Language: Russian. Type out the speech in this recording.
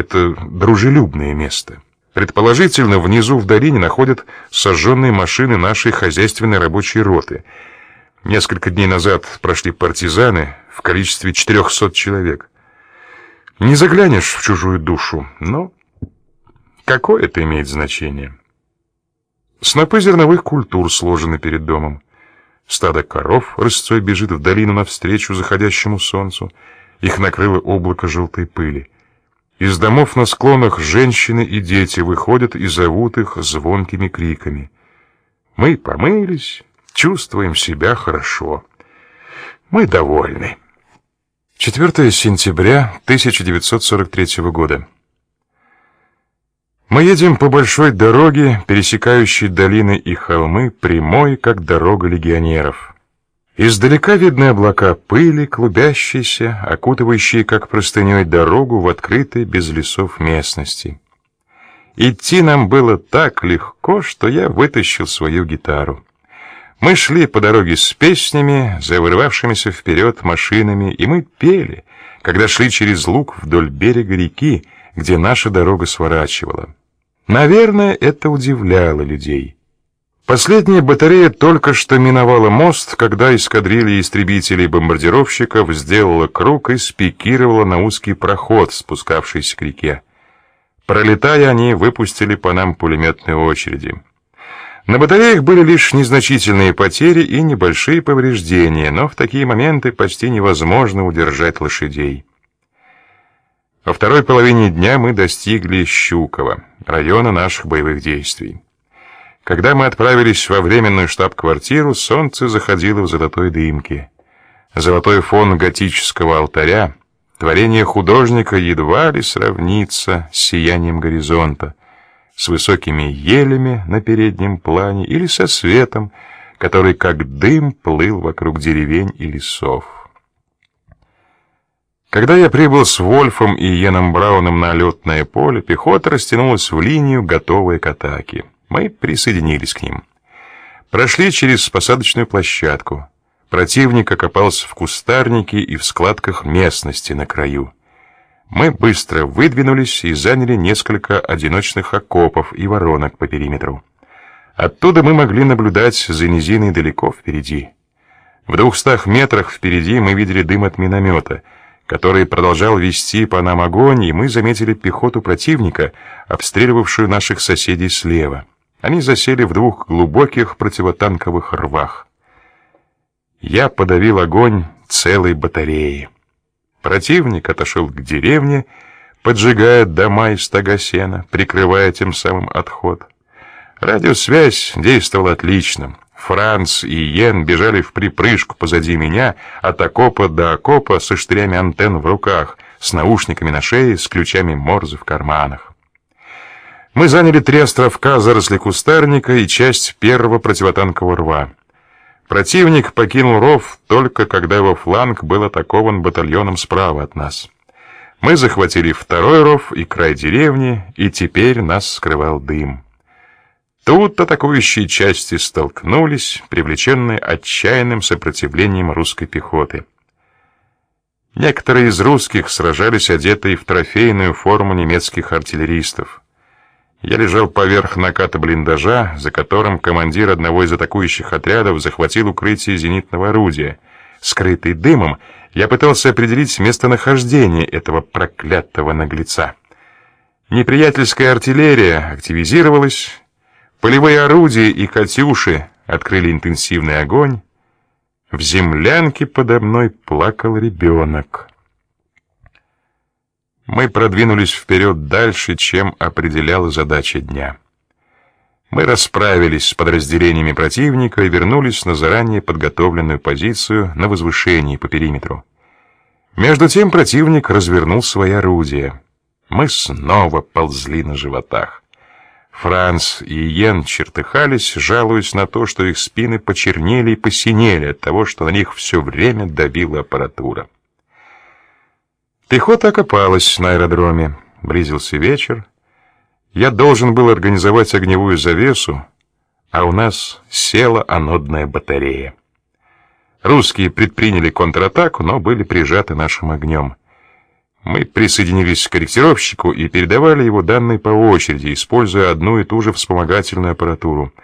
Это дружелюбное место. Предположительно, внизу в долине находят сожженные машины нашей хозяйственной рабочей роты. Несколько дней назад прошли партизаны в количестве 400 человек. Не заглянешь в чужую душу, но какое это имеет значение? Снопы зерновых культур сложены перед домом. Стадо коров рысцой бежит в долину навстречу заходящему солнцу. Их накрыло облако желтой пыли. Из домов на склонах женщины и дети выходят и зовут их звонкими криками. Мы помылись, чувствуем себя хорошо. Мы довольны. 4 сентября 1943 года. Мы едем по большой дороге, пересекающей долины и холмы, прямой, как дорога легионеров. Издалека видны облака пыли, клубящиеся, окутывающие как простыней дорогу в открытой без лесов местности. Идти нам было так легко, что я вытащил свою гитару. Мы шли по дороге с песнями, за вырывавшимися вперед машинами, и мы пели, когда шли через луг вдоль берега реки, где наша дорога сворачивала. Наверное, это удивляло людей. Последняя батарея только что миновала мост, когда эскадрилья истребителей-бомбардировщиков сделала круг и спикировала на узкий проход, спускавшийся к реке. Пролетая, они выпустили по нам пулеметные очереди. На батареях были лишь незначительные потери и небольшие повреждения, но в такие моменты почти невозможно удержать лошадей. Во второй половине дня мы достигли Щукова, района наших боевых действий. Когда мы отправились во временную штаб-квартиру, солнце заходило в золотой дымке. Золотой фон готического алтаря, творение художника едва ли сравнится с сиянием горизонта, с высокими елями на переднем плане или со светом, который как дым плыл вокруг деревень и лесов. Когда я прибыл с Вольфом и Йеном Брауном на летное поле, пехота растянулась в линию, готовая к атаке. Мы присоединились к ним. Прошли через посадочную площадку. Противник окопался в кустарнике и в складках местности на краю. Мы быстро выдвинулись и заняли несколько одиночных окопов и воронок по периметру. Оттуда мы могли наблюдать за низиной далеко впереди. В двухстах метрах впереди мы видели дым от миномета — который продолжал вести по нам огонь, и мы заметили пехоту противника, обстреливавшую наших соседей слева. Они засели в двух глубоких противотанковых рвах. Я подавил огонь целой батареи. Противник отошел к деревне, поджигая дома из стога сена, прикрывая тем самым отход. Радиосвязь действовала отлично. Франц и Йен бежали в припрыжку позади меня, от окопа до окопа со штырями антенн в руках, с наушниками на шее, с ключами Морзе в карманах. Мы заняли три островка заросли кустарника и часть первого противотанкового рва. Противник покинул ров только когда его фланг был атакован батальоном справа от нас. Мы захватили второй ров и край деревни, и теперь нас скрывал дым. Тут атакующие части столкнулись, привлеченные отчаянным сопротивлением русской пехоты. Некоторые из русских сражались одетые в трофейную форму немецких артиллеристов. Я лежал поверх наката блиндажа, за которым командир одного из атакующих отрядов захватил укрытие зенитного орудия. Скрытый дымом, я пытался определить местонахождение этого проклятого наглеца. Неприятельская артиллерия активизировалась, Полевые орудия и «Катюши» открыли интенсивный огонь. В землянке подо мной плакал ребенок. Мы продвинулись вперед дальше, чем определяла задача дня. Мы расправились с подразделениями противника и вернулись на заранее подготовленную позицию на возвышении по периметру. Между тем противник развернул свои орудия. Мы снова ползли на животах. Франц и Йен чертыхались, жалуясь на то, что их спины почернели и посинели от того, что на них все время давила аппаратура. Пехота окопалась на аэродроме. Близился вечер. Я должен был организовать огневую завесу, а у нас села анодная батарея. Русские предприняли контратаку, но были прижаты нашим огнем. Мы присоединились к корректировщику и передавали его данные по очереди, используя одну и ту же вспомогательную аппаратуру —